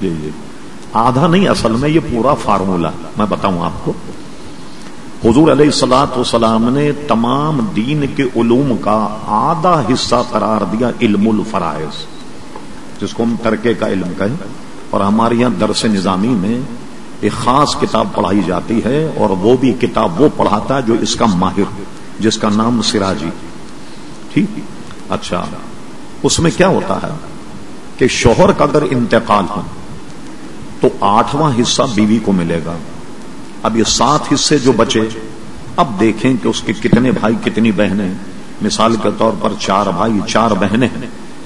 جی جی آدھا نہیں، اصل میں یہ پورا فارمولا میں بتاؤں آپ کو۔ حضور علیہ السلاط وسلام نے تمام دین کے علوم کا آدھا حصہ قرار دیا علم الفرائض، جس کو ہم ترکے کا علم کہیں۔ اور ہمارے یہاں درس نظامی میں ایک خاص کتاب پڑھائی جاتی ہے، اور وہ بھی کتاب وہ پڑھاتا ہے جو اس کا ماہر، جس کا نام سراجی۔ ٹھیک؟ اچھا۔ اس میں کیا ہوتا ہے کہ شوہر کا اگر انتقال ہو تو آٹھواں حصہ بیوی کو ملے گا۔ اب یہ سات حصے جو بچے، اب دیکھیں کہ اس کے کتنے بھائی، کتنی بہنیں۔ مثال کے طور پر چار بھائی، چار بہنیں۔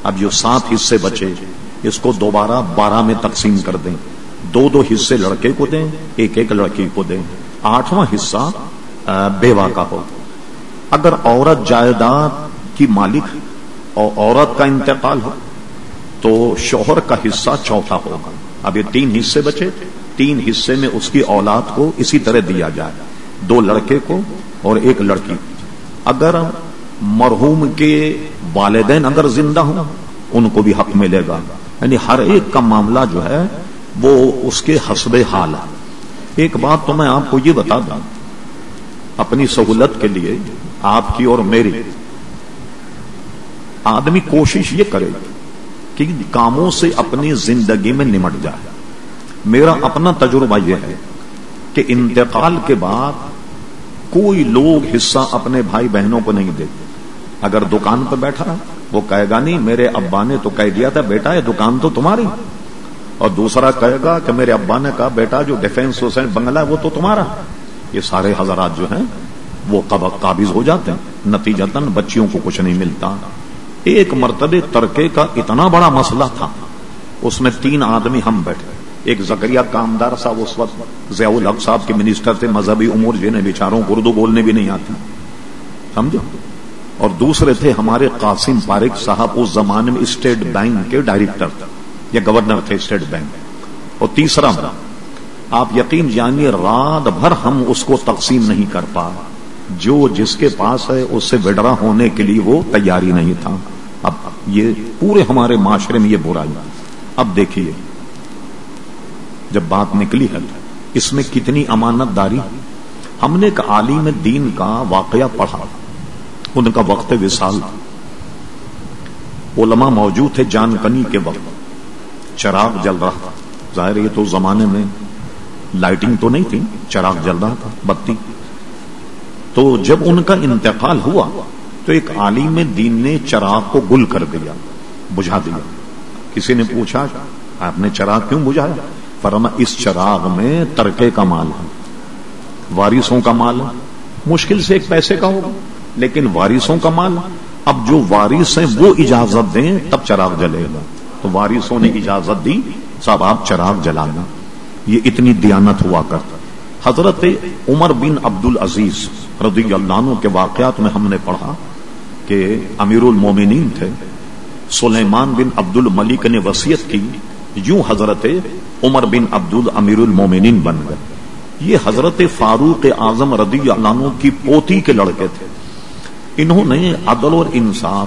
اب جو سات حصے بچے، اس کو دوبارہ بارہ میں تقسیم کر دیں۔ دو دو حصے لڑکے کو دیں، ایک ایک لڑکی کو دیں۔ آٹھواں حصہ بیوہ کا ہو۔ اگر عورت جائیداد کی مالک اور عورت کا انتقال ہو تو شوہر کا حصہ چوتھا ہوگا۔ اب یہ تین حصے بچے، تین حصے میں اس کی اولاد کو اسی طرح دیا جائے۔ دو لڑکے کو اور ایک لڑکی۔ اگر مرحوم کے والدین اگر زندہ ہوں، ان کو بھی حق ملے گا۔ یعنی ہر ایک کا معاملہ جو ہے، وہ اس کے حسب حال ہے۔ ایک بات تو میں آپ کو یہ بتا دوں۔ اپنی سہولت کے لیے آپ کی اور میری۔ آدمی کوشش یہ کرے کہ کاموں سے اپنی زندگی میں نمٹ جائے۔ میرا اپنا تجربہ یہ ہے کہ انتقال کے بعد کوئی لوگ حصہ اپنے بھائی بہنوں کو نہیں دیتے۔ اگر دکان پہ بیٹھا وہ کہے گا، نہیں، میرے ابا نے تو کہہ دیا تھا، بیٹا، یہ دکان تو تمہاری۔ اور دوسرا کہے گا کہ میرے ابا نے کہا، بیٹا، جو ڈیفینس سوسائٹی بنگلہ ہے وہ تو تمہارا۔ یہ سارے حضرات جو ہیں وہ قابض ہو جاتے ہیں۔ نتیجتاً بچیوں کو کچھ نہیں ملتا۔ ایک مرتبہ ترکے کا اتنا بڑا مسئلہ تھا۔ اس میں تین آدمی ہم بیٹھے۔ ایک زکریہ کامدار صاحب اس وقت ضیاء الحق صاحب کے منسٹر تھے، مذہبی امور جنہیں بیچاروں کو اردو بولنے بھی نہیں آتی۔ سمجھو اور دوسرے تھے ہمارے قاسم پارک صاحب، اس زمانے میں اسٹیٹ بینک کے ڈائریکٹر تھے۔ یا گورنر تھے اسٹیٹ بینک۔ اور تیسرا آپ یقین جانیے، رات بھر ہم اس کو تقسیم نہیں کر پا۔ جو جس کے پاس ہے، اس سے وڈرا ہونے کے لیے وہ تیاری نہیں تھا۔ یہ پورے ہمارے معاشرے میں یہ برائی اب دیکھیے، جب بات نکلی ہے اس میں کتنی امانت داری۔ ہم نے ایک عالم دین کا واقعہ پڑھا۔ ان کا وقت وصال علماء موجود تھے جان کنی کے وقت۔ چراغ جل رہا تھا۔ ظاہر یہ تو زمانے میں لائٹنگ تو نہیں تھی، چراغ جل رہا تھا، بتی۔ تو جب ان کا انتقال ہوا تو ایک عالم دین نے چراغ کو گل کر دیا، بجھا دیا۔ کسی نے پوچھا، آپ نے چراغ کیوں بجھایا؟ فرما، اس چراغ میں ترکے کا مال ہے، وارثوں کا مال ہے۔ مشکل سے ایک پیسے کا ہوگا، لیکن وارثوں کا مال اب جو وارث ہیں، وہ اجازت دیں، تب چراغ جلے گا۔ تو وارثوں نے اجازت دی، صاحب، آپ چراغ جلانا یہ اتنی دیانت ہوا کرتا۔ حضرت عمر بن عبد العزیز رضی اللہ عنہ کے واقعات میں ہم نے پڑھا۔ کہ امیر المومنین تھے۔ سلیمان بن عبد الملک نے وسیعت کی، یوں حضرت عمر بن عبد امیر المومنین بن گئے۔ یہ حضرت فاروق اعظم رضی اللہ عنہ کی پوتی کے لڑکے تھے۔ انہوں نے عدل اور انصاف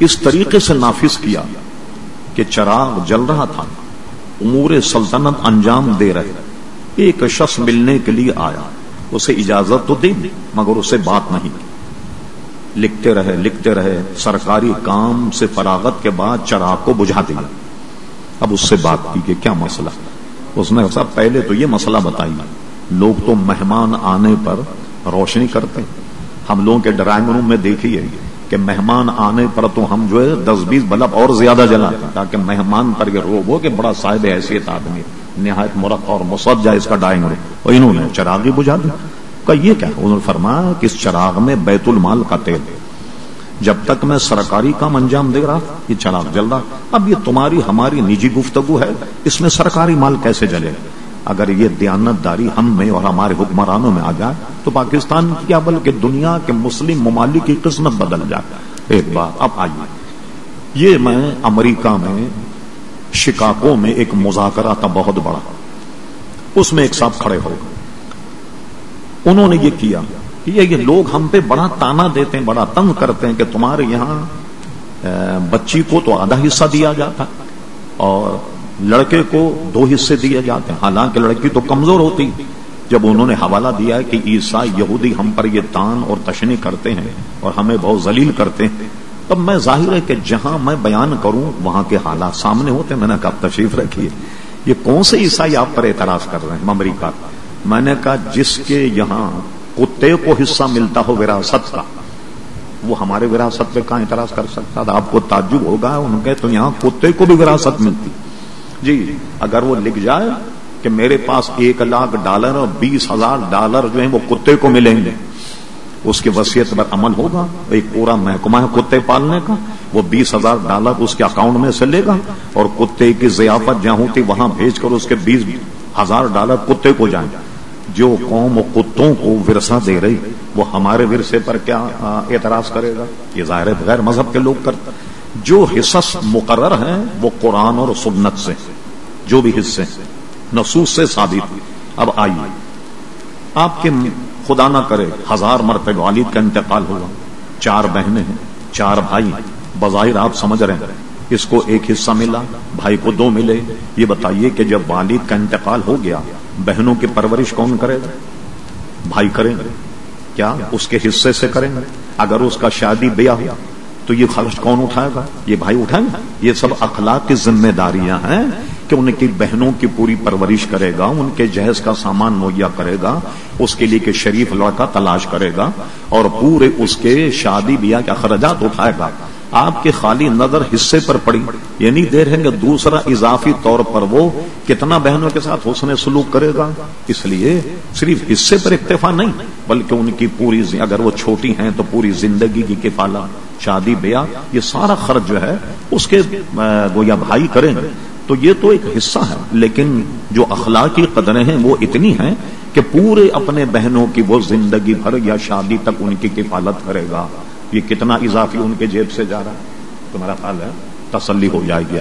اس طریقے سے نافذ کیا کہ چراغ جل رہا تھا، امور سلطنت انجام دے رہے۔ ایک شخص ملنے کے لیے آیا، اسے اجازت تو دی مگر اسے بات نہیں۔ کی لکھتے رہے لکھتے رہے، سرکاری کام سے فراغت کے بعد چراغ کو بجھا دیا۔ اب اس سے بات کی کہ کیا مسئلہ؟ اس نے سب پہلے تو یہ مسئلہ بتائی لوگ تو مہمان آنے پر روشنی کرتے ہم لوگوں کے ڈرائنگ روم میں دیکھیے کہ مہمان آنے پر تو ہم جو ہے دس بیس بلب اور زیادہ جلاتے ہیں، تاکہ مہمان پر یہ روب ہو کہ بڑا صاحب حیثیت آدمی نہایت مرق اور مسجہ اس کا ڈائنگ روم۔ اور انہوں نے چراغ ہی بجھا دیا۔ کہ یہ کیا انہوں نے فرمایا کہ اس چراغ میں بیت المال کا تیل جب تک میں سرکاری کام انجام دے رہا یہ چراغ جل رہا۔ اب یہ تمہاری ہماری نجی گفتگو ہے، اس میں سرکاری مال کیسے جلے؟ اگر یہ دیانت داری ہم میں اور ہمارے حکمرانوں میں آ جائے، تو پاکستان کیا بلکہ دنیا کے مسلم ممالک کی قسمت بدل جائے۔ ایک بات، اب آئیے۔ یہ میں امریکہ میں، شکاگو میں ایک مذاکرہ تھا بہت بڑا۔ اس میں ایک صاحب کھڑے ہو گئے۔ انہوں نے یہ کیا یہ لوگ ہم پہ بڑا تانا دیتے ہیں، بڑا تنگ کرتے ہیں کہ تمہارے یہاں بچی کو تو آدھا حصہ دیا جاتا اور لڑکے کو دو حصے دیے جاتے ہیں۔ حالانکہ لڑکی تو کمزور ہوتی۔ جب انہوں نے حوالہ دیا ہے کہ عیسا یہودی ہم پر یہ تان اور تشنی کرتے ہیں اور ہمیں بہت ذلیل کرتے ہیں، تب میں ظاہر ہے کہ جہاں میں بیان کروں، وہاں کے حالات سامنے ہوتے ہیں۔ میں نے کہا تشریف رکھیے۔ یہ کون سے عیسائی آپ پر اعتراض کر رہے ہیں؟ امریکہ۔ کا میں نے کہا جس کے یہاں کتے کو حصہ ملتا ہو وراثت کا، وہ ہمارے وراثت پہ کہاں اعتراض کر سکتا تھا؟ آپ کو تعجب ہوگا ان کے تو یہاں کتے کو بھی وراثت ملتی۔ جی اگر وہ لکھ جائے کہ میرے پاس ایک لاکھ ڈالر اور بیس ہزار ڈالر جو ہیں وہ کتے کو ملیں گے، اس کی وصیت پر عمل ہوگا؟ ایک پورا محکمہ ہے کتے پالنے کا، وہ بیس ہزار ڈالر اس کے اکاؤنٹ میں سے لے گا اور کتے کی ضیافت جہاں ہوتی وہاں بھیج کر اس کے بیس ہزار ڈالر کتے کو جائیں۔ گے جو قوم و کتوں کو ورثہ دے رہی، وہ ہمارے ورثے پر کیا اعتراض کرے گا؟ یہ ظاہر غیر مذہب کے لوگ کرتے جو حصص مقرر ہیں، وہ قرآن اور سنت سے، جو بھی حصے نصوص سے ثابت۔ اب آئیے۔ آپ کے خدا نہ کرے، ہزار مرتبہ والد کا انتقال ہوگا چار بہنیں ہیں، چار بھائی بظاہر آپ سمجھ رہے ہیں۔ اس کو ایک حصہ ملا، بھائی کو دو ملے۔ یہ بتائیے کہ جب والد کا انتقال ہو گیا بہنوں کی پرورش کون کرے گا؟ بھائی کریں گے۔ کیا اس کے حصے سے کریں گے؟ اگر اس کا شادی بیاہ ہوا تو یہ خرچ کون اٹھائے گا؟ یہ بھائی اٹھائیں گا یہ سب اخلاق کی ذمہ داریاں ہیں کہ ان کی بہنوں کی پوری پرورش کرے گا، ان کے جہیز کا سامان مہیا کرے گا، اس کے لیے کہ شریف لڑکا تلاش کرے گا اور پورے اس کے شادی بیاہ کے اخراجات اٹھائے گا۔ آپ کے خالی نظر حصے پر پڑی۔ یہ نہیں دے رہے گے دوسرا اضافی طور پر وہ کتنا بہنوں کے ساتھ حسن سلوک کرے گا۔ اس لیے صرف حصے پر اکتفا نہیں، بلکہ ان کی پوری اگر وہ چھوٹی ہیں تو پوری زندگی کی کفالہ، شادی، بیاہ، یہ سارا خرچ جو ہے، اس کے گویا بھائی کریں گے۔ تو یہ تو ایک حصہ ہے، لیکن جو اخلاقی قدریں ہیں وہ اتنی ہیں کہ پورے اپنے بہنوں کی وہ زندگی بھر یا شادی تک ان کی کفالت کرے گا۔ یہ کتنا اضافی ان کے جیب سے جا رہا ہے؟ تو میرا خیال ہے تسلی ہو جائے گی